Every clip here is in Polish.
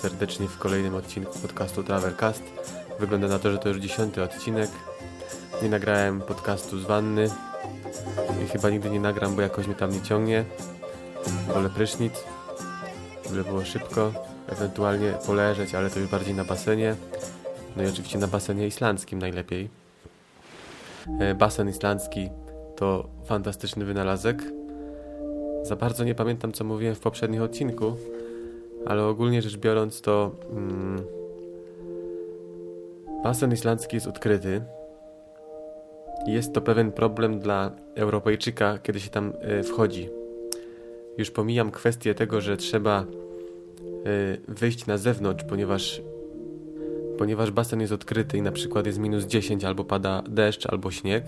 Serdecznie w kolejnym odcinku podcastu Travelcast. Wygląda na to, że to już dziesiąty odcinek. Nie nagrałem podcastu z wanny i chyba nigdy nie nagram, bo jakoś mnie tam nie ciągnie. Wolę prysznic, żeby było szybko, ewentualnie poleżeć, ale to już bardziej na basenie. No i oczywiście na basenie islandzkim najlepiej. E, Basen islandzki to fantastyczny wynalazek. Za bardzo nie pamiętam, co mówiłem w poprzednim odcinku, ale ogólnie rzecz biorąc, to mm, basen islandzki jest odkryty. Jest to pewien problem dla Europejczyka, kiedy się tam y, wchodzi. Już pomijam kwestię tego, że trzeba y, wyjść na zewnątrz, ponieważ ponieważ basen jest odkryty i na przykład jest minus 10 albo pada deszcz albo śnieg.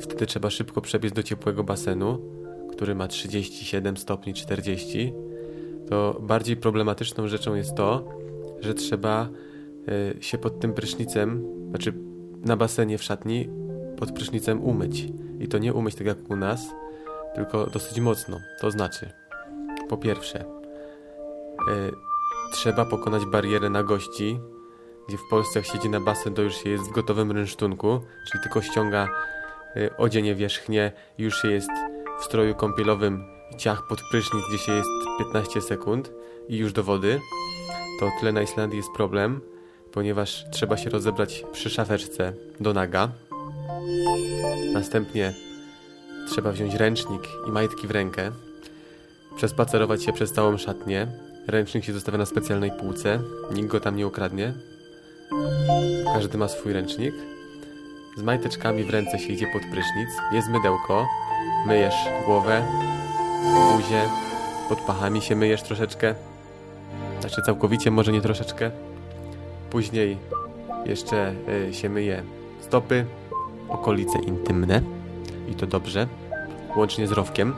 Wtedy trzeba szybko przebiec do ciepłego basenu, który ma 37 stopni 40 to bardziej problematyczną rzeczą jest to, że trzeba y, się pod tym prysznicem, znaczy na basenie w szatni, pod prysznicem umyć. I to nie umyć tak jak u nas, tylko dosyć mocno. To znaczy, po pierwsze, y, trzeba pokonać barierę na gości, gdzie w Polsce jak siedzi na basen, to już się jest w gotowym rynsztunku, czyli tylko ściąga y, odzienie wierzchnie, już się jest w stroju kąpielowym ciach pod prysznic, gdzie się jest 15 sekund i już do wody, to tyle na Islandii jest problem, ponieważ trzeba się rozebrać przy szafeczce do naga. Następnie trzeba wziąć ręcznik i majtki w rękę, przespacerować się przez całą szatnię. Ręcznik się zostawia na specjalnej półce, nikt go tam nie ukradnie. Każdy ma swój ręcznik. Z majteczkami w ręce się idzie pod prysznic, jest mydełko, myjesz głowę, buzię, pod pachami się myjesz troszeczkę. Znaczy całkowicie, może nie troszeczkę. Później jeszcze y, się myje stopy, okolice intymne i to dobrze, łącznie z rowkiem.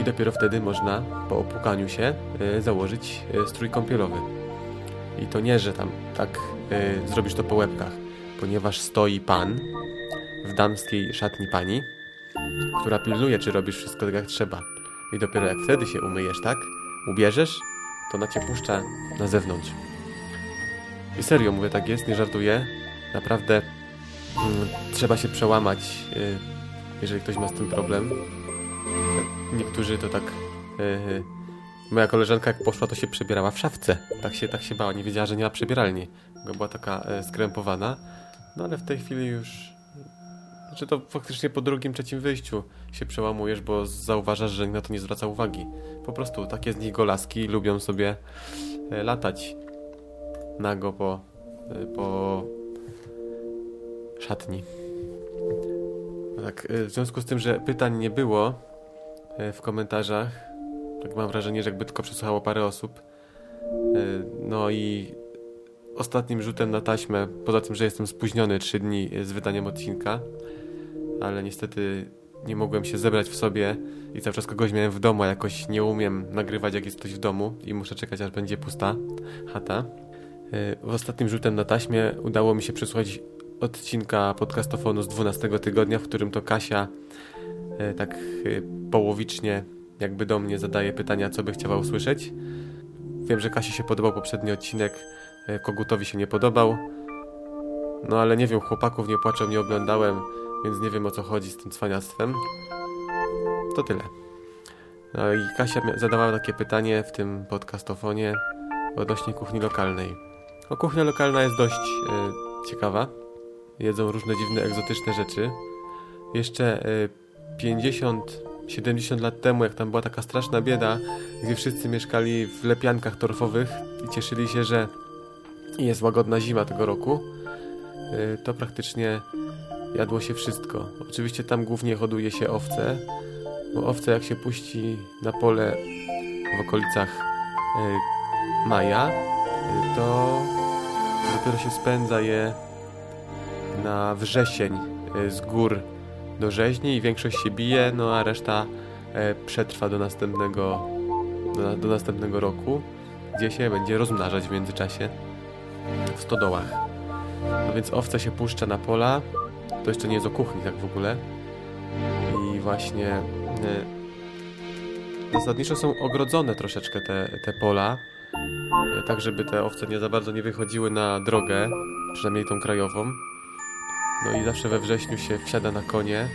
I dopiero wtedy można po opłukaniu się y, założyć y, strój kąpielowy. I to nie, że tam tak y, zrobisz to po łebkach, ponieważ stoi pan w damskiej szatni pani, która pilnuje, czy robisz wszystko tak jak trzeba. I dopiero jak wtedy się umyjesz, tak? Ubierzesz, to na cię puszcza na zewnątrz. I serio mówię, tak jest, nie żartuję. Naprawdę mm, trzeba się przełamać, y, jeżeli ktoś ma z tym problem. Niektórzy to tak... Y, y, moja koleżanka jak poszła, to się przebierała w szafce. Tak się, tak się bała, nie wiedziała, że nie ma przebieralni. Była taka y, skrępowana. No ale w tej chwili już znaczy to faktycznie po drugim, trzecim wyjściu się przełamujesz, bo zauważasz, że na to nie zwraca uwagi. Po prostu takie z nich golaski lubią sobie e, latać nago po, e, po szatni. Tak, e, w związku z tym, że pytań nie było w komentarzach, tak mam wrażenie, że jakby tylko przesłuchało parę osób. No i ostatnim rzutem na taśmę, poza tym, że jestem spóźniony 3 dni z wydaniem odcinka, ale niestety nie mogłem się zebrać w sobie i cały czas kogoś miałem w domu, a jakoś nie umiem nagrywać jak jest ktoś w domu i muszę czekać aż będzie pusta chata. Y, w ostatnim rzutem na taśmie udało mi się przesłuchać odcinka podcastofonu z 12 tygodnia, w którym to Kasia y, tak y, połowicznie jakby do mnie zadaje pytania, co by chciała usłyszeć. Wiem, że Kasi się podobał poprzedni odcinek, Kogutowi się nie podobał. No ale nie wiem, chłopaków nie płaczą, nie oglądałem więc nie wiem o co chodzi z tym cwaniactwem. To tyle. No i Kasia zadawała takie pytanie w tym podcastofonie odnośnie kuchni lokalnej. O, kuchnia lokalna jest dość e, ciekawa. Jedzą różne dziwne, egzotyczne rzeczy. Jeszcze e, 50-70 lat temu, jak tam była taka straszna bieda, gdzie wszyscy mieszkali w lepiankach torfowych i cieszyli się, że jest łagodna zima tego roku, e, to praktycznie jadło się wszystko. Oczywiście tam głównie hoduje się owce, Bo owce jak się puści na pole w okolicach e, maja, to dopiero się spędza je na wrzesień e, z gór do rzeźni i większość się bije, no a reszta e, przetrwa do następnego, do, do następnego roku, gdzie się będzie rozmnażać w międzyczasie w stodołach. No więc owce się puszcza na pola, to jeszcze nie jest o kuchni tak w ogóle. I właśnie e, zasadniczo są ogrodzone troszeczkę te, te pola, e, tak żeby te owce nie za bardzo nie wychodziły na drogę, przynajmniej tą krajową. No i zawsze we wrześniu się wsiada na konie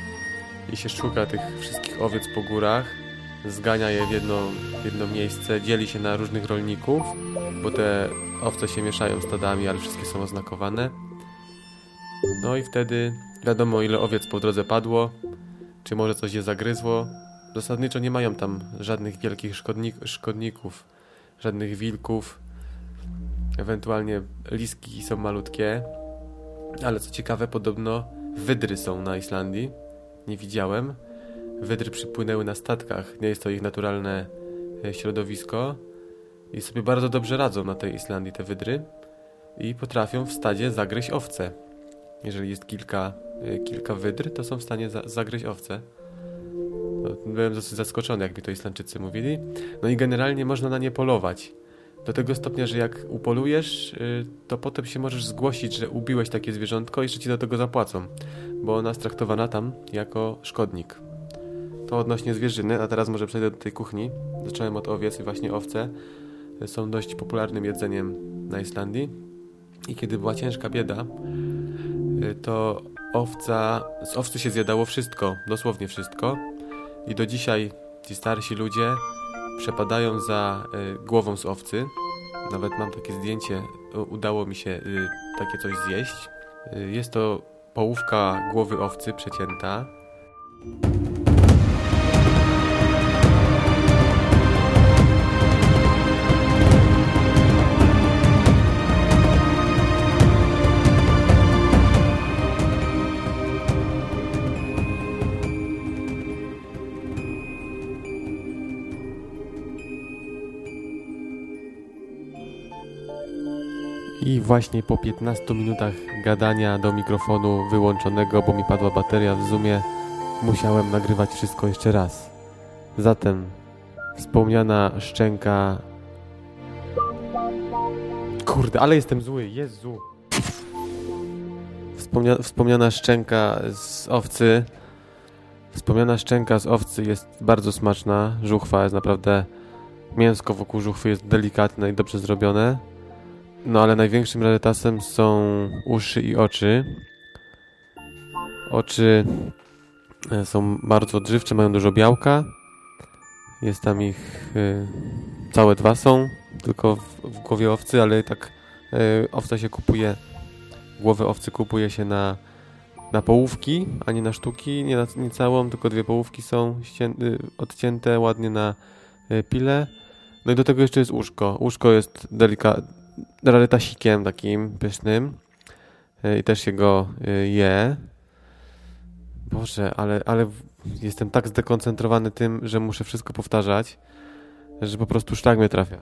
i się szuka tych wszystkich owiec po górach, zgania je w jedno, w jedno miejsce, dzieli się na różnych rolników, bo te owce się mieszają stadami, ale wszystkie są oznakowane. No i wtedy wiadomo ile owiec po drodze padło, czy może coś je zagryzło. Zasadniczo nie mają tam żadnych wielkich szkodnik szkodników, żadnych wilków. Ewentualnie liski są malutkie, ale co ciekawe, podobno wydry są na Islandii. Nie widziałem. Wydry przypłynęły na statkach, nie jest to ich naturalne e, środowisko i sobie bardzo dobrze radzą na tej Islandii te wydry i potrafią w stadzie zagryźć owce. Jeżeli jest kilka, e, kilka wydr, to są w stanie za zagryźć owce. No, byłem dosyć zaskoczony, jak mi to Islandczycy mówili. No i generalnie można na nie polować. Do tego stopnia, że jak upolujesz, y, to potem się możesz zgłosić, że ubiłeś takie zwierzątko i że ci do tego zapłacą, bo ona jest traktowana tam jako szkodnik. To odnośnie zwierzyny, a teraz może przejdę do tej kuchni. Zacząłem od owiec i właśnie owce są dość popularnym jedzeniem na Islandii. I kiedy była ciężka bieda, y, to owca, z owcy się zjadało wszystko, dosłownie wszystko. I do dzisiaj ci starsi ludzie przepadają za y, głową z owcy. Nawet mam takie zdjęcie, udało mi się y, takie coś zjeść. Y, jest to połówka głowy owcy przecięta. I właśnie po 15 minutach gadania do mikrofonu wyłączonego, bo mi padła bateria w Zoomie, musiałem nagrywać wszystko jeszcze raz. Zatem wspomniana szczęka. Kurde, ale jestem zły, Jezu. Wspomnia wspomniana szczęka z owcy. Wspomniana szczęka z owcy jest bardzo smaczna. Żuchwa jest naprawdę. Mięsko wokół żuchwy jest delikatne i dobrze zrobione. No ale największym rarytasem są uszy i oczy. Oczy e, są bardzo odżywcze, mają dużo białka. Jest tam ich y, całe dwa są, tylko w, w, głowie owcy, ale tak y, owca się kupuje, głowę owcy kupuje się na, na połówki, a nie na sztuki, nie, na, nie całą, tylko dwie połówki są ścię, y, odcięte ładnie na pile. No i do tego jeszcze jest łóżko. Łóżko jest delikatne rarytasikiem takim pysznym e, i też się go e, je. Boże, ale, ale jestem tak zdekoncentrowany tym, że muszę wszystko powtarzać, że po prostu sztak mnie trafia.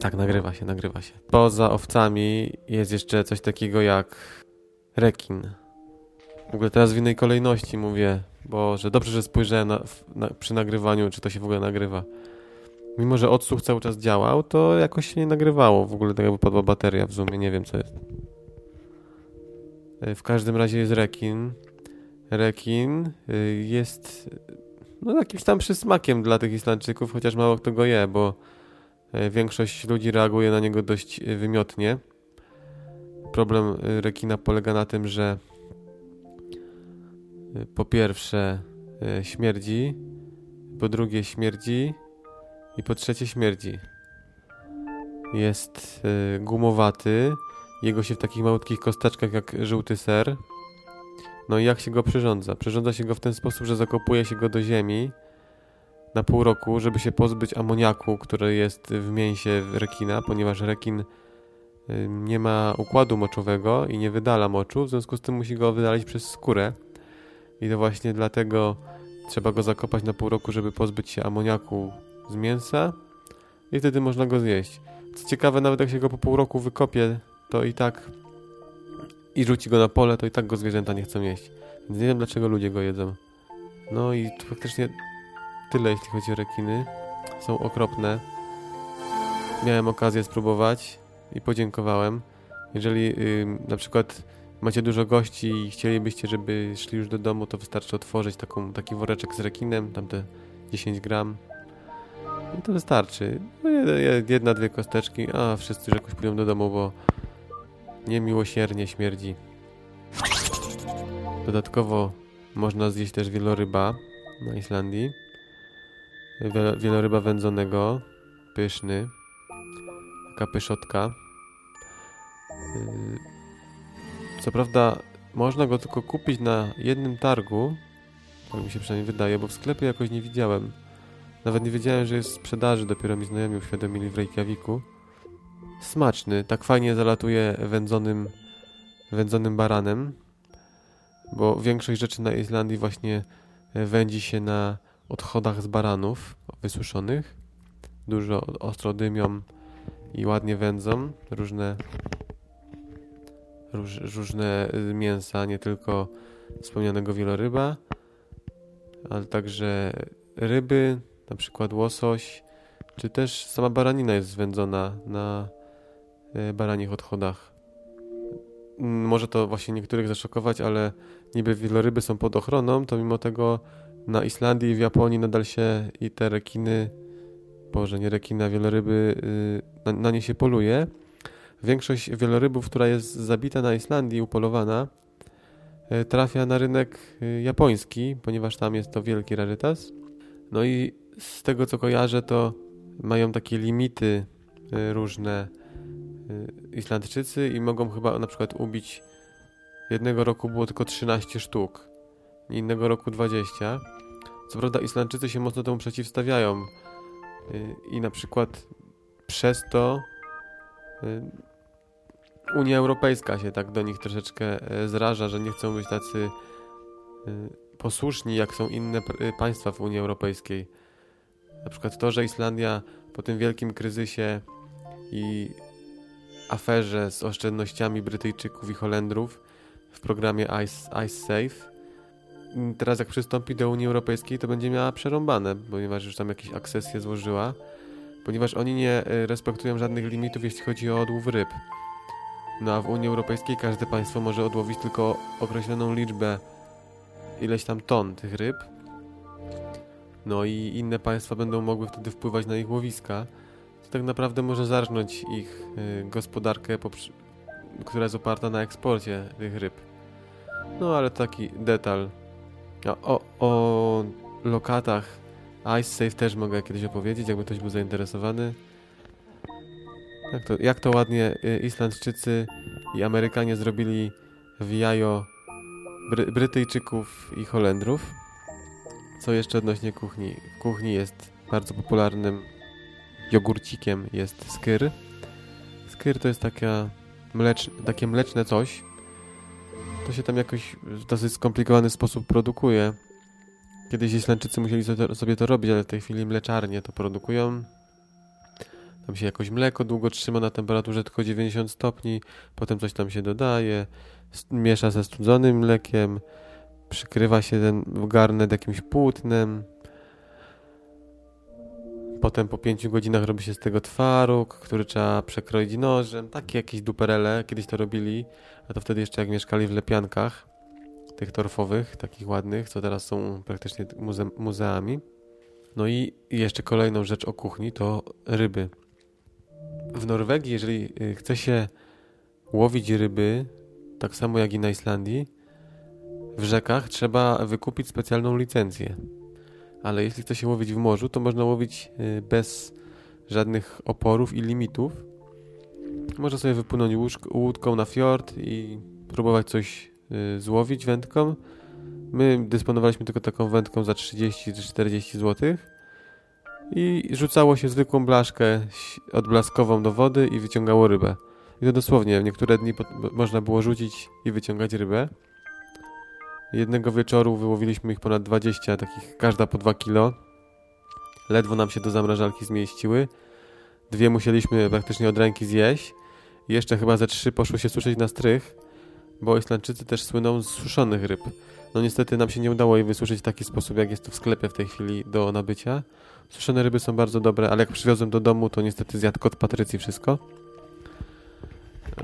Tak, nagrywa się, nagrywa się. Poza owcami jest jeszcze coś takiego jak rekin. W ogóle teraz w innej kolejności mówię, bo że dobrze, że spojrzałem na, na, przy nagrywaniu, czy to się w ogóle nagrywa. Mimo, że odsłuch cały czas działał, to jakoś się nie nagrywało. W ogóle tak jakby padła bateria w Zoomie, nie wiem co jest. E, w każdym razie jest rekin. Rekin e, jest no jakimś tam przysmakiem dla tych Islandczyków, chociaż mało kto go je, bo e, większość ludzi reaguje na niego dość wymiotnie. Problem rekina polega na tym, że po pierwsze śmierdzi, po drugie śmierdzi, i po trzecie śmierdzi. Jest y, gumowaty, jego się w takich malutkich kosteczkach jak żółty ser. No i jak się go przyrządza? Przyrządza się go w ten sposób, że zakopuje się go do ziemi na pół roku, żeby się pozbyć amoniaku, który jest w mięsie rekina, ponieważ rekin y, nie ma układu moczowego i nie wydala moczu, w związku z tym musi go wydalić przez skórę. I to właśnie dlatego Trzeba go zakopać na pół roku, żeby pozbyć się amoniaku z mięsa i wtedy można go zjeść. Co ciekawe, nawet jak się go po pół roku wykopie, to i tak i rzuci go na pole, to i tak go zwierzęta nie chcą jeść. Więc nie wiem, dlaczego ludzie go jedzą. No i faktycznie tyle, jeśli chodzi o rekiny. Są okropne. Miałem okazję spróbować i podziękowałem. Jeżeli yy, na przykład macie dużo gości i chcielibyście, żeby szli już do domu, to wystarczy otworzyć taką, taki woreczek z rekinem, tam te 10 gram. I to wystarczy. No, jedna, dwie kosteczki, a wszyscy jakoś pójdą do domu, bo niemiłosiernie śmierdzi. Dodatkowo można zjeść też wieloryba na Islandii. Wieloryba wędzonego, pyszny, taka pyszotka. Yy, co prawda można go tylko kupić na jednym targu, tak mi się przynajmniej wydaje, bo w sklepie jakoś nie widziałem. Nawet nie wiedziałem, że jest w sprzedaży, dopiero mi znajomi uświadomili w Reykjaviku. Smaczny, tak fajnie zalatuje wędzonym, wędzonym baranem, bo większość rzeczy na Islandii właśnie wędzi się na odchodach z baranów wysuszonych. Dużo ostro dymią i ładnie wędzą różne, róż, różne mięsa, nie tylko wspomnianego wieloryba, ale także ryby, na przykład łosoś, czy też sama baranina jest zwędzona na e, baranich odchodach. Mm, może to właśnie niektórych zaszokować, ale niby wieloryby są pod ochroną, to mimo tego na Islandii i w Japonii nadal się i te rekiny, boże, nie rekiny, a wieloryby, y, na, na nie się poluje. Większość wielorybów, która jest zabita na Islandii, upolowana, y, trafia na rynek y, japoński, ponieważ tam jest to wielki rarytas. No i z tego co kojarzę, to mają takie limity różne Islandczycy i mogą chyba na przykład ubić jednego roku było tylko 13 sztuk innego roku 20. Co prawda Islandczycy się mocno temu przeciwstawiają y, i na przykład przez to y, Unia Europejska się tak do nich troszeczkę zraża, że nie chcą być tacy y, posłuszni, jak są inne państwa w Unii Europejskiej. Na przykład to, że Islandia po tym wielkim kryzysie i aferze z oszczędnościami Brytyjczyków i Holendrów w programie Ice, Ice Safe teraz jak przystąpi do Unii Europejskiej, to będzie miała przerąbane, ponieważ już tam jakieś akcesje złożyła, ponieważ oni nie e, respektują żadnych limitów, jeśli chodzi o odłów ryb. No a w Unii Europejskiej każde państwo może odłowić tylko określoną liczbę, ileś tam ton tych ryb. No i inne państwa będą mogły wtedy wpływać na ich łowiska, co tak naprawdę może zarżnąć ich y, gospodarkę, która jest oparta na eksporcie tych ryb. No ale taki detal o, o lokatach Ice Safe też mogę kiedyś opowiedzieć, jakby ktoś był zainteresowany. Jak to, jak to ładnie y, Islandczycy i Amerykanie zrobili w jajo Bry Brytyjczyków i Holendrów. Co jeszcze odnośnie kuchni? W kuchni jest bardzo popularnym jogurcikiem jest skyr. Skyr to jest taka mlecz, takie mleczne coś, to się tam jakoś w dosyć skomplikowany sposób produkuje. Kiedyś Islandczycy musieli sobie to robić, ale w tej chwili mleczarnie to produkują. Tam się jakoś mleko długo trzyma na temperaturze tylko 90 stopni, potem coś tam się dodaje, miesza ze studzonym mlekiem, przykrywa się ten garnet jakimś płótnem, Potem po pięciu godzinach robi się z tego twaróg, który trzeba przekroić nożem. Takie jakieś duperele, kiedyś to robili, a to wtedy jeszcze jak mieszkali w lepiankach, tych torfowych, takich ładnych, co teraz są praktycznie muze muzeami. No i jeszcze kolejną rzecz o kuchni to ryby. W Norwegii, jeżeli y, chce się łowić ryby, tak samo jak i na Islandii, w rzekach trzeba wykupić specjalną licencję ale jeśli chce się łowić w morzu, to można łowić y, bez żadnych oporów i limitów. Można sobie wypłynąć łódką na fiord i próbować coś y, złowić wędką. My dysponowaliśmy tylko taką wędką za 30 czy 40 zł i rzucało się zwykłą blaszkę odblaskową do wody i wyciągało rybę. I to dosłownie, w niektóre dni można było rzucić i wyciągać rybę. Jednego wieczoru wyłowiliśmy ich ponad 20, takich każda po 2 kilo. Ledwo nam się do zamrażalki zmieściły. Dwie musieliśmy praktycznie od ręki zjeść. Jeszcze chyba ze trzy poszły się suszyć na strych, bo Islandczycy też słyną z suszonych ryb. No niestety nam się nie udało jej wysuszyć w taki sposób, jak jest to w sklepie w tej chwili do nabycia. Suszone ryby są bardzo dobre, ale jak przywiozłem do domu, to niestety zjadł kot Patrycji wszystko,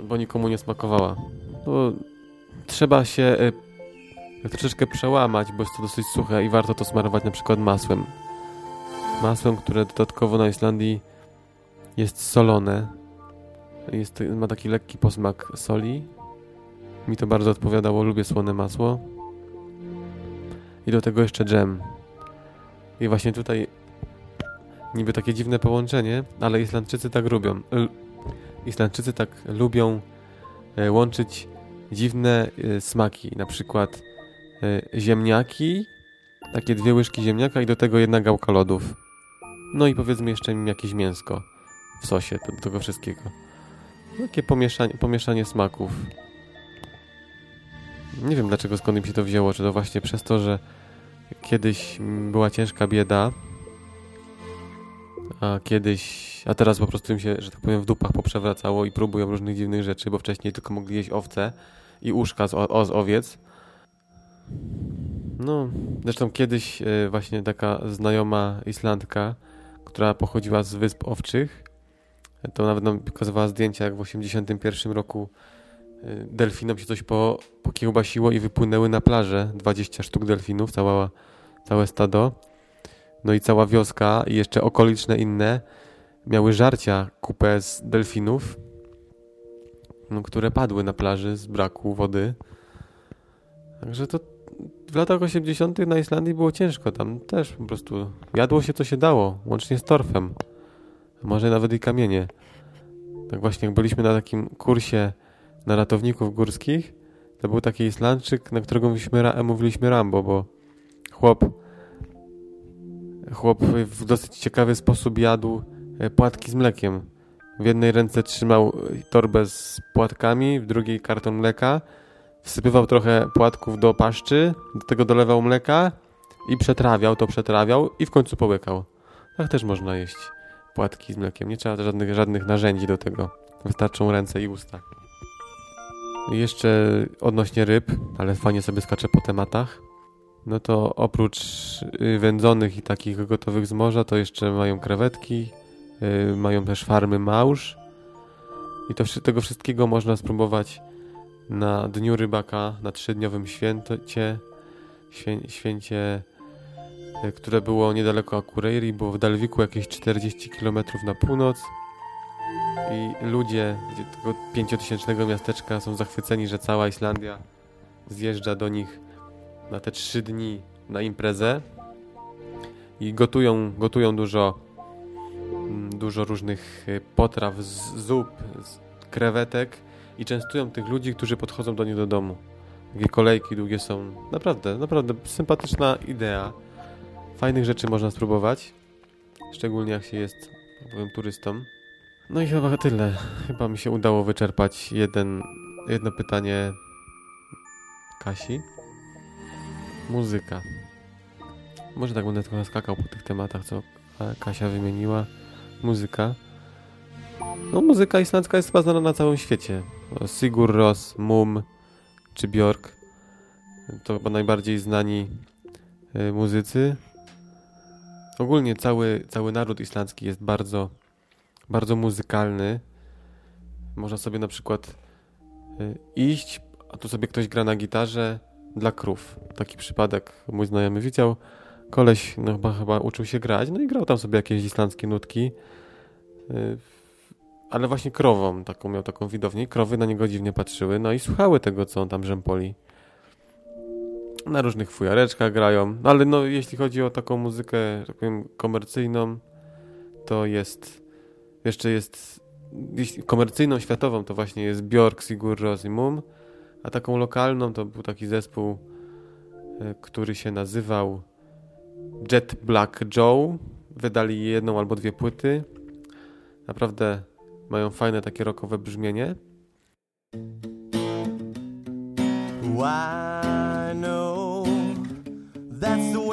bo nikomu nie smakowała. No, trzeba się e, troszeczkę przełamać, bo jest to dosyć suche i warto to smarować na przykład masłem. Masłem, które dodatkowo na Islandii jest solone. Jest, ma taki lekki posmak soli. Mi to bardzo odpowiadało, lubię słone masło. I do tego jeszcze dżem. I właśnie tutaj niby takie dziwne połączenie, ale Islandczycy tak lubią. Islandczycy tak lubią e, łączyć dziwne e, smaki, na przykład e, ziemniaki, takie dwie łyżki ziemniaka i do tego jedna gałka lodów. No i powiedzmy jeszcze jakieś mięsko w sosie do tego wszystkiego. Takie pomieszanie, pomieszanie smaków. Nie wiem dlaczego skąd im się to wzięło, czy to właśnie przez to, że kiedyś była ciężka bieda, a kiedyś, a teraz po prostu im się, że tak powiem, w dupach poprzewracało i próbują różnych dziwnych rzeczy, bo wcześniej tylko mogli jeść owce i uszka z, o, z owiec. No, zresztą kiedyś e, właśnie taka znajoma Islandka, która pochodziła z Wysp Owczych, to nawet nam pokazywała zdjęcia, jak w 81 roku y, delfinom się coś po, pokiełbasiło i wypłynęły na plażę 20 sztuk delfinów, cała, całe stado. No i cała wioska i jeszcze okoliczne inne miały żarcia kupę z delfinów, no, które padły na plaży z braku wody. Także to w latach 80. na Islandii było ciężko. Tam też po prostu jadło się co się dało, łącznie z torfem może nawet i kamienie. Tak właśnie, jak byliśmy na takim kursie na ratowników górskich, to był taki Islandczyk, na którego mówiliśmy, mówiliśmy Rambo, bo chłop, chłop w dosyć ciekawy sposób jadł e, płatki z mlekiem. W jednej ręce trzymał torbę z płatkami, w drugiej karton mleka, wsypywał trochę płatków do paszczy, do tego dolewał mleka i przetrawiał, to przetrawiał i w końcu połykał. Tak też można jeść płatki z mlekiem. Nie trzeba żadnych, żadnych narzędzi do tego. Wystarczą ręce i usta. Jeszcze odnośnie ryb, ale fajnie sobie skaczę po tematach. No to oprócz y, wędzonych i takich gotowych z morza, to jeszcze mają krewetki, yy, mają też farmy małż. I to, tego wszystkiego można spróbować na Dniu Rybaka, na trzydniowym święcie, świę, święcie E, które było niedaleko Akureyri, było w Dalwiku jakieś 40 km na północ i ludzie tego pięciotysięcznego miasteczka są zachwyceni, że cała Islandia zjeżdża do nich na te trzy dni na imprezę i gotują, gotują dużo mm, dużo różnych e, potraw, zup, krewetek i częstują tych ludzi, którzy podchodzą do nich do domu. Takie kolejki długie są. Naprawdę, naprawdę sympatyczna idea. Fajnych rzeczy można spróbować, szczególnie jak się jest, powiem, turystą. No i chyba tyle. Chyba mi się udało wyczerpać jeden, jedno pytanie Kasi. Muzyka. Może tak będę trochę skakał po tych tematach, co Kasia wymieniła. Muzyka. No muzyka islandzka jest chyba znana na całym świecie. Sigur Ros, Mum czy Björk to chyba najbardziej znani y, muzycy. Ogólnie cały, cały naród islandzki jest bardzo, bardzo muzykalny. Można sobie na przykład y, iść, a tu sobie ktoś gra na gitarze dla krów. Taki przypadek mój znajomy widział. Koleś no, chyba, chyba uczył się grać, no i grał tam sobie jakieś islandzkie nutki. Y, ale właśnie krową taką miał taką widownię. Krowy na niego dziwnie patrzyły, no i słuchały tego, co on tam rzępoli na różnych fujareczkach grają, no ale no, jeśli chodzi o taką muzykę, tak powiem, komercyjną, to jest, jeszcze jest, komercyjną, światową, to właśnie jest Björk, Sigur Ros i Mum, a taką lokalną to był taki zespół, e, który się nazywał Jet Black Joe. Wydali jedną albo dwie płyty. Naprawdę mają fajne takie rockowe brzmienie. Why no That's the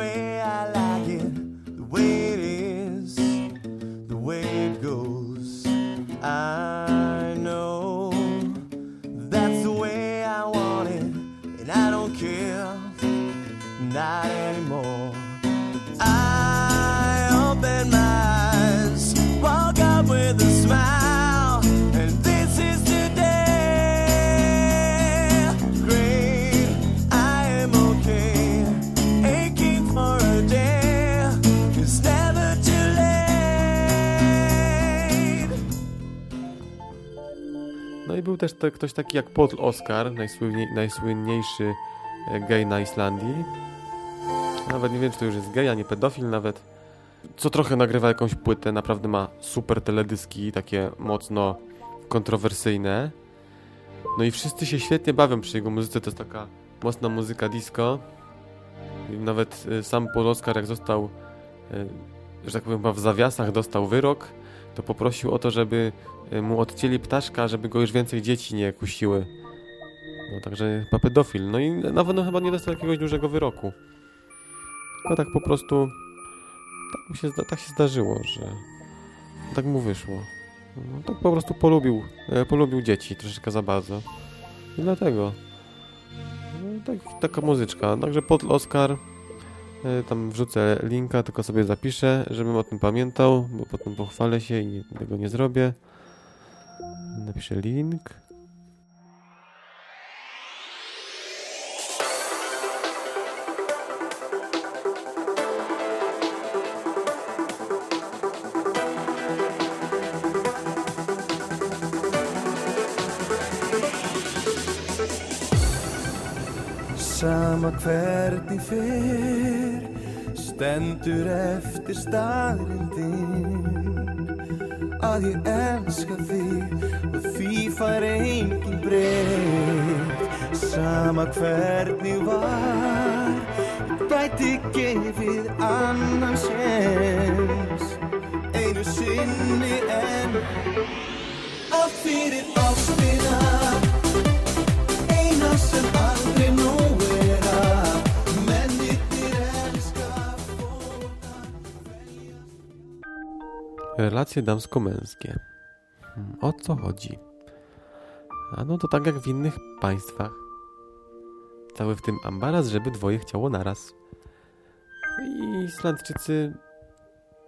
był też te, ktoś taki jak Paul Oscar, najsłynniej, najsłynniejszy e, gej na Islandii. Nawet nie wiem, czy to już jest gej, a nie pedofil nawet. Co trochę nagrywa jakąś płytę, naprawdę ma super teledyski, takie mocno kontrowersyjne. No i wszyscy się świetnie bawią przy jego muzyce, to jest taka mocna muzyka disco. Nawet e, sam Paul Oscar, jak został, e, że tak powiem, w zawiasach dostał wyrok, to poprosił o to, żeby mu odcięli ptaszka, żeby go już więcej dzieci nie kusiły. No także chyba pedofil. No i nawet no, chyba nie dostał jakiegoś dużego wyroku. Tylko tak po prostu tak, się, tak się zdarzyło, że tak mu wyszło. No, tak po prostu polubił, e, polubił dzieci troszeczkę za bardzo. I dlatego. No, tak, taka muzyczka. Także pod Oscar e, tam wrzucę linka, tylko sobie zapiszę, żebym o tym pamiętał, bo potem pochwalę się i tego nie zrobię. Napiszę link. Sama hvernig fyrr stendur eftir að ég elska þig. Og því fær engin breytt Sama hvernig var. Ég gæti gefið annan séns. Einu sinni en. Allt fyrir ástina Relacje damsko-męskie. O co chodzi? A no to tak jak w innych państwach. Cały w tym ambaras, żeby dwoje chciało naraz. I Islandczycy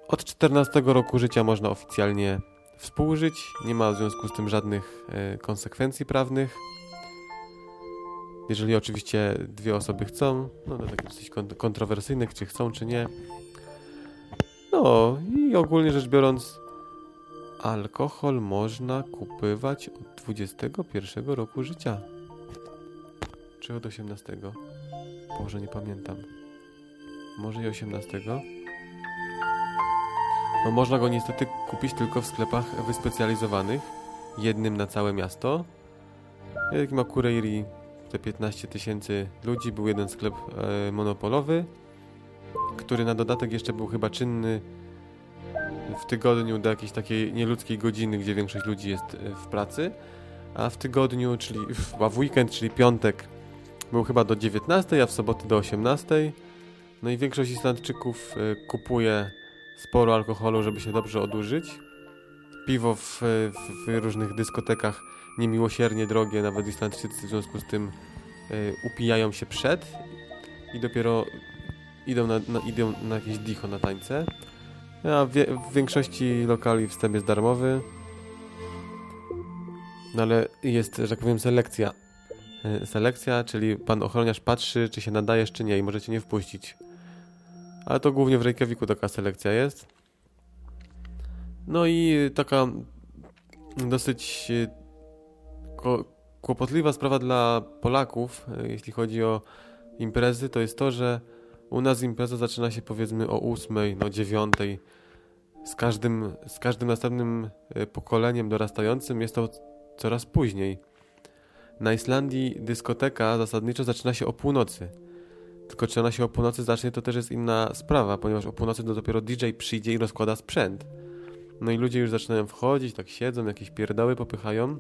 od 14 roku życia można oficjalnie współżyć. Nie ma w związku z tym żadnych e, konsekwencji prawnych. Jeżeli oczywiście dwie osoby chcą, no to kont- kontrowersyjne, czy chcą, czy nie. No i ogólnie rzecz biorąc, alkohol można kupywać od 21 roku życia. Czy od 18? Boże, nie pamiętam. Może i 18? No można go niestety kupić tylko w sklepach wyspecjalizowanych, jednym na całe miasto. Jak ma Kureiri te 15 tysięcy ludzi, był jeden sklep e, monopolowy, który na dodatek jeszcze był chyba czynny w tygodniu do jakiejś takiej nieludzkiej godziny, gdzie większość ludzi jest e, w pracy, a w tygodniu, czyli w, a w weekend, czyli piątek, był chyba do 19, a w soboty do 18. No i większość Islandczyków e, kupuje sporo alkoholu, żeby się dobrze odurzyć. Piwo w, w, w różnych dyskotekach niemiłosiernie drogie, nawet Islandczycy w związku z tym e, upijają się przed i dopiero idą na, na, idą na jakieś dicho na tańce. A wie- w większości lokali wstęp jest darmowy. No ale jest, że tak powiem, selekcja. E, Selekcja, czyli pan ochroniarz patrzy, czy się nadajesz, czy nie i możecie nie wpuścić. Ale to głównie w Reykjaviku taka selekcja jest. No i taka dosyć e, kłopotliwa sprawa dla Polaków, e, jeśli chodzi o imprezy, to jest to, że u nas impreza zaczyna się powiedzmy o 8, no 9. Z każdym, z każdym następnym e, pokoleniem dorastającym jest to coraz później. Na Islandii dyskoteka zasadniczo zaczyna się o północy. Tylko czy ona się o północy zacznie, to też jest inna sprawa, ponieważ o północy to dopiero DJ przyjdzie i rozkłada sprzęt. No i ludzie już zaczynają wchodzić, tak siedzą, jakieś pierdoły popychają.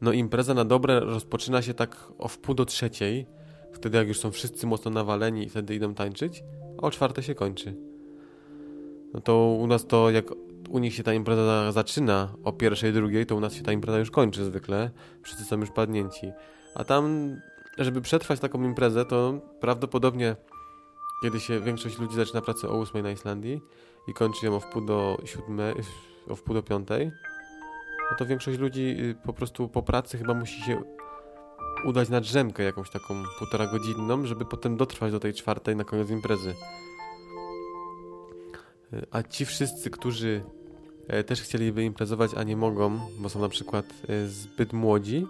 No impreza na dobre rozpoczyna się tak o wpół do trzeciej. Wtedy jak już są wszyscy mocno nawaleni, wtedy idą tańczyć, a o czwarte się kończy. No to u nas to jak u nich się ta impreza zaczyna o pierwszej, drugiej, to u nas się ta impreza już kończy zwykle. Wszyscy są już padnięci. A tam, żeby przetrwać taką imprezę, to prawdopodobnie kiedy się większość ludzi zaczyna pracę o 8 na Islandii i kończy ją o wpół do 7, o wpół do 5, no to większość ludzi y, po prostu po pracy chyba musi się udać na drzemkę jakąś taką półtora godzinną, żeby potem dotrwać do tej czwartej na koniec imprezy. Y, a ci wszyscy, którzy e, też chcieliby imprezować, a nie mogą, bo są na przykład e, zbyt młodzi,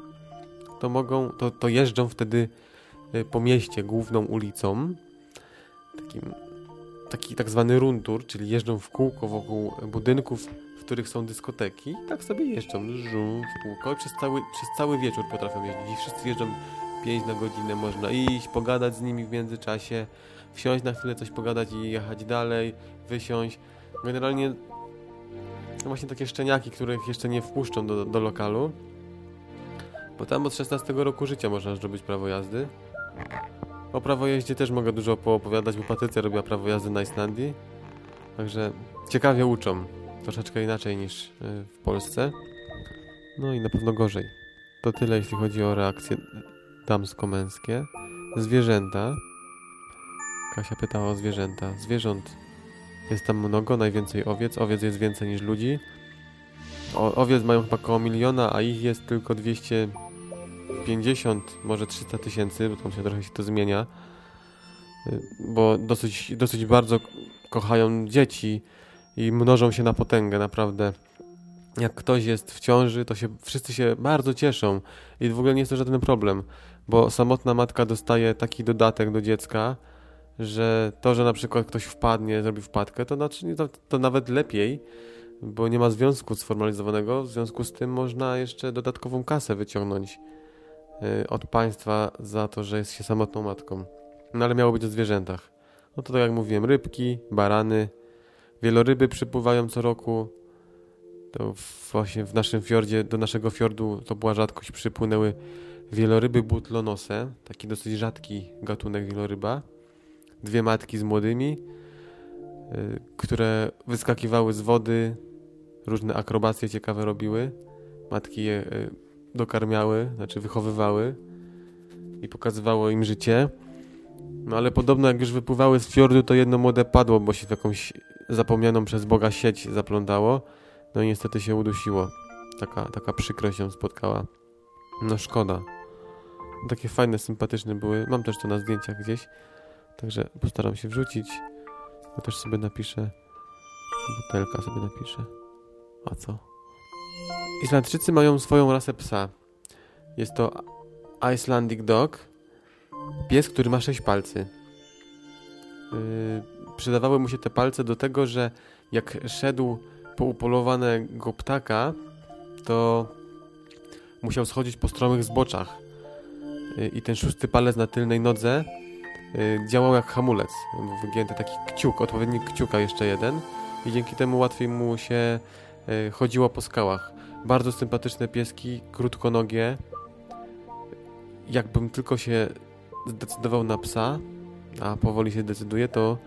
to mogą, to, to jeżdżą wtedy e, po mieście główną ulicą, takim, taki tak zwany rundtur, czyli jeżdżą w kółko wokół budynków, których są dyskoteki. Tak sobie jeżdżą żum, w kółko i przez cały, przez cały wieczór potrafią jeździć. I wszyscy jeżdżą 5 na godzinę, można iść, pogadać z nimi w międzyczasie, wsiąść na chwilę, coś pogadać i jechać dalej, wysiąść. Generalnie to właśnie takie szczeniaki, których jeszcze nie wpuszczą do, do lokalu. Bo tam od 16 roku życia można zdobyć prawo jazdy. O prawo jeździe też mogę dużo poopowiadać, bo Patrycja robiła prawo jazdy na Islandii. Także ciekawie uczą. Troszeczkę inaczej niż y, w Polsce. No i na pewno gorzej. To tyle, jeśli chodzi o reakcje damsko-męskie. Zwierzęta. Kasia pytała o zwierzęta. Zwierząt jest tam mnogo, najwięcej owiec. Owiec jest więcej niż ludzi. O, owiec mają chyba około miliona, a ich jest tylko 250, może 300 tysięcy, bo tam się trochę się to zmienia. Y, Bo dosyć, dosyć bardzo kochają dzieci i mnożą się na potęgę, naprawdę. Jak ktoś jest w ciąży, to się wszyscy się bardzo cieszą i w ogóle nie jest to żaden problem, bo samotna matka dostaje taki dodatek do dziecka, że to, że na przykład ktoś wpadnie, zrobi wpadkę, to, znaczy, to, to nawet lepiej, bo nie ma związku sformalizowanego, w związku z tym można jeszcze dodatkową kasę wyciągnąć y, od państwa za to, że jest się samotną matką. No ale miało być o zwierzętach. No to tak jak mówiłem, rybki, barany, wieloryby przypływają co roku. To właśnie w naszym fiordzie, do naszego fiordu to była rzadkość, przypłynęły wieloryby butlonose, taki dosyć rzadki gatunek wieloryba. Dwie matki z młodymi, y, które wyskakiwały z wody, różne akrobacje ciekawe robiły. Matki je y, dokarmiały, znaczy wychowywały i pokazywało im życie. No ale podobno jak już wypływały z fiordu, to jedno młode padło, bo się w jakąś zapomnianą przez Boga sieć zaplątało. No i niestety się udusiło. Taka, taka przykrość się spotkała. No szkoda. Takie fajne, sympatyczne były. Mam też to na zdjęciach gdzieś. Także postaram się wrzucić. Ja też sobie napiszę. Butelka sobie napiszę. A co? Islandczycy mają swoją rasę psa. Jest to Icelandic Dog. Pies, który ma sześć palcy. Yy, przydawały mu się te palce do tego, że jak szedł po upolowanego ptaka, to musiał schodzić po stromych zboczach. I ten szósty palec na tylnej nodze yy, działał jak hamulec. Był wygięty taki kciuk, odpowiednik kciuka jeszcze jeden. I dzięki temu łatwiej mu się yy, chodziło po skałach. Bardzo sympatyczne pieski, krótkonogie. Jakbym tylko się zdecydował na psa, a powoli się decyduje, to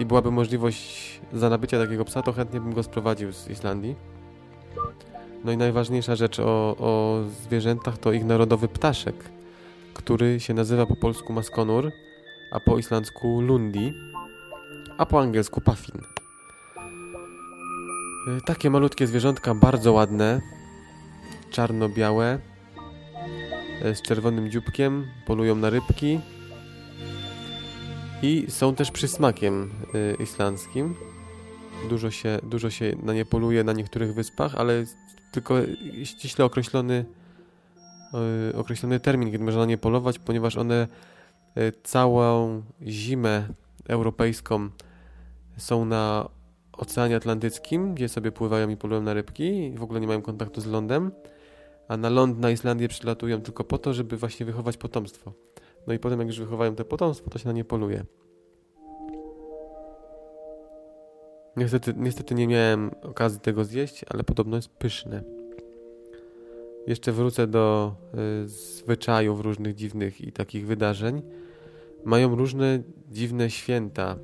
i byłaby możliwość za nabycia takiego psa, to chętnie bym go sprowadził z Islandii. No i najważniejsza rzecz o, o zwierzętach to ich narodowy ptaszek, który się nazywa po polsku maskonur, a po islandzku lundi, a po angielsku puffin. Y, Takie malutkie zwierzątka, bardzo ładne, czarno-białe, y, z czerwonym dzióbkiem, polują na rybki i są też przysmakiem y, islandzkim. Dużo się, dużo się na nie poluje na niektórych wyspach, ale tylko ściśle określony, y, określony termin, kiedy można na nie polować, ponieważ one y, całą zimę europejską są na Oceanie Atlantyckim, gdzie sobie pływają i polują na rybki w ogóle nie mają kontaktu z lądem, a na ląd na Islandię przylatują tylko po to, żeby właśnie wychować potomstwo. No i potem jak już wychowają te potomstwo, to się na nie poluje. Niestety, niestety nie miałem okazji tego zjeść, ale podobno jest pyszne. jeszcze wrócę do y, zwyczajów różnych dziwnych i takich wydarzeń. Mają różne dziwne święta.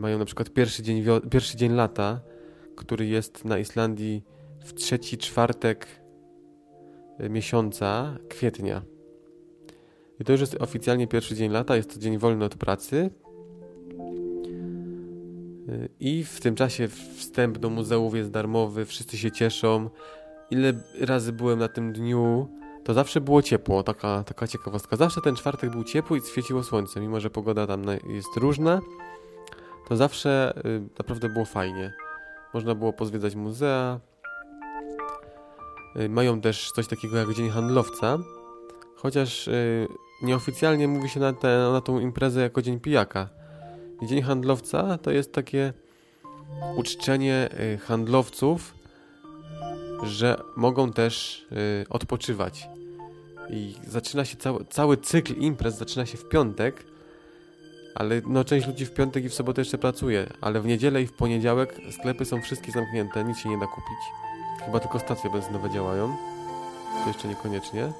Mają na przykład pierwszy dzień, pierwszy dzień lata, który jest na Islandii w trzeci czwartek y, miesiąca kwietnia. I to już jest oficjalnie pierwszy dzień lata, jest to dzień wolny od pracy. Y, I w tym czasie wstęp do muzeów jest darmowy, wszyscy się cieszą. Ile razy byłem na tym dniu, to zawsze było ciepło, taka, taka ciekawostka. Zawsze ten czwartek był ciepły i świeciło słońce, mimo że pogoda tam jest różna, to zawsze y, naprawdę było fajnie. Można było pozwiedzać muzea. Y, mają też coś takiego jak Dzień Handlowca, chociaż nieoficjalnie mówi się na, te, na tą imprezę jako Dzień Pijaka. Dzień Handlowca to jest takie uczczenie y, handlowców, że mogą też y, odpoczywać. I zaczyna się cały, cały cykl imprez zaczyna się w piątek, ale no część ludzi w piątek i w sobotę jeszcze pracuje, ale w niedzielę i w poniedziałek sklepy są wszystkie zamknięte, nic się nie da kupić. Chyba tylko stacje benzynowe działają. To jeszcze niekoniecznie.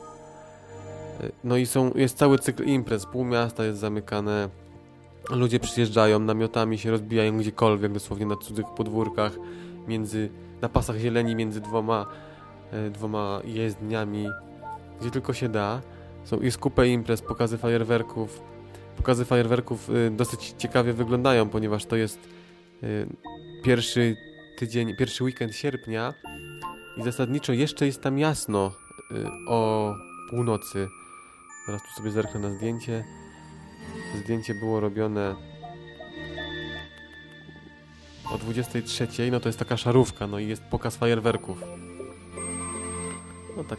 No i są, jest cały cykl imprez, pół miasta jest zamykane, ludzie przyjeżdżają, namiotami się rozbijają gdziekolwiek, dosłownie na cudzych podwórkach, między, na pasach zieleni między dwoma, y, dwoma jezdniami, gdzie tylko się da. Są, jest kupę imprez, pokazy fajerwerków. Pokazy fajerwerków y, dosyć ciekawie wyglądają, ponieważ to jest y, pierwszy tydzień, pierwszy weekend sierpnia i zasadniczo jeszcze jest tam jasno o północy. Zaraz tu sobie zerknę na zdjęcie. Zdjęcie było robione o 23, no to jest taka szarówka, no i jest pokaz fajerwerków. No tak,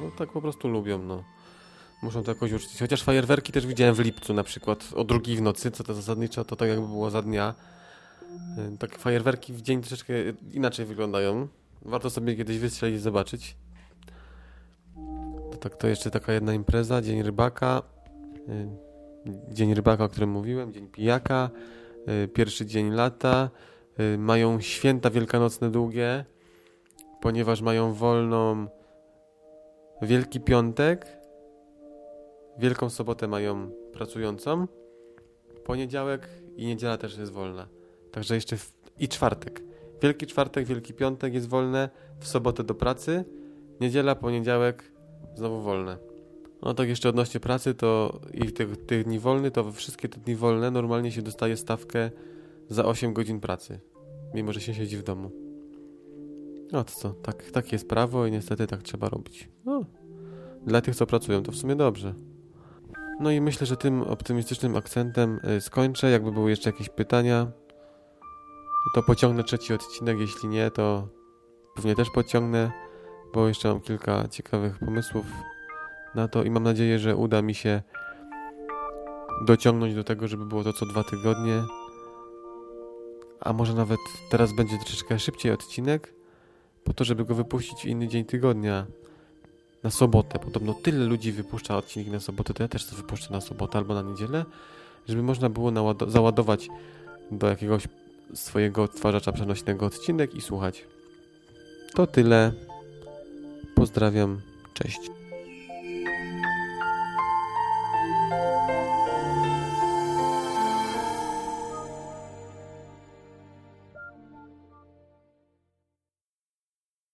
no tak po prostu lubią, no. Muszą to jakoś uczcić. Chociaż fajerwerki też widziałem w lipcu na przykład, o drugiej w nocy, co to zasadniczo to tak jakby było za dnia. Y, tak fajerwerki w dzień troszeczkę inaczej wyglądają. Warto sobie kiedyś wystrzelić i zobaczyć. Tak, to jeszcze taka jedna impreza, Dzień Rybaka. Y, dzień Rybaka, o którym mówiłem, Dzień Pijaka, y, pierwszy dzień lata. Mają święta wielkanocne długie, ponieważ mają wolną Wielki Piątek, Wielką Sobotę mają pracującą, poniedziałek i niedziela też jest wolna. Także jeszcze w... i czwartek. Wielki Czwartek, Wielki Piątek jest wolne, w sobotę do pracy, niedziela, poniedziałek znowu wolne. No tak jeszcze odnośnie pracy, to i tych, tych dni wolnych, to we wszystkie te dni wolne normalnie się dostaje stawkę za 8 godzin pracy, mimo że się siedzi w domu. No to co, tak, takie jest prawo i niestety tak trzeba robić. No, dla tych, co pracują, to w sumie dobrze. No i myślę, że tym optymistycznym akcentem y, skończę. Jakby były jeszcze jakieś pytania, to pociągnę trzeci odcinek. Jeśli nie, to pewnie też pociągnę, bo jeszcze mam kilka ciekawych pomysłów na to i mam nadzieję, że uda mi się dociągnąć do tego, żeby było to co dwa tygodnie. A może nawet teraz będzie troszeczkę szybciej odcinek, po to, żeby go wypuścić w inny dzień tygodnia. Na sobotę. Podobno tyle ludzi wypuszcza odcinki na sobotę, to ja też to wypuszczę na sobotę albo na niedzielę, żeby można było załadować do jakiegoś swojego odtwarzacza przenośnego odcinek i słuchać. To tyle. Pozdrawiam. Cześć.